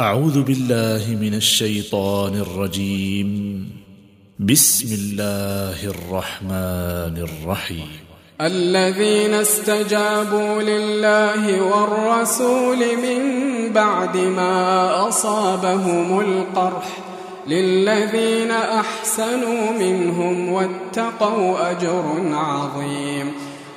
أعوذ بالله من الشيطان الرجيم. بسم الله الرحمن الرحيم. الذين استجابوا لله والرسول من بعد ما أصابهم القرح للذين أحسنوا منهم واتقوا أجر عظيم.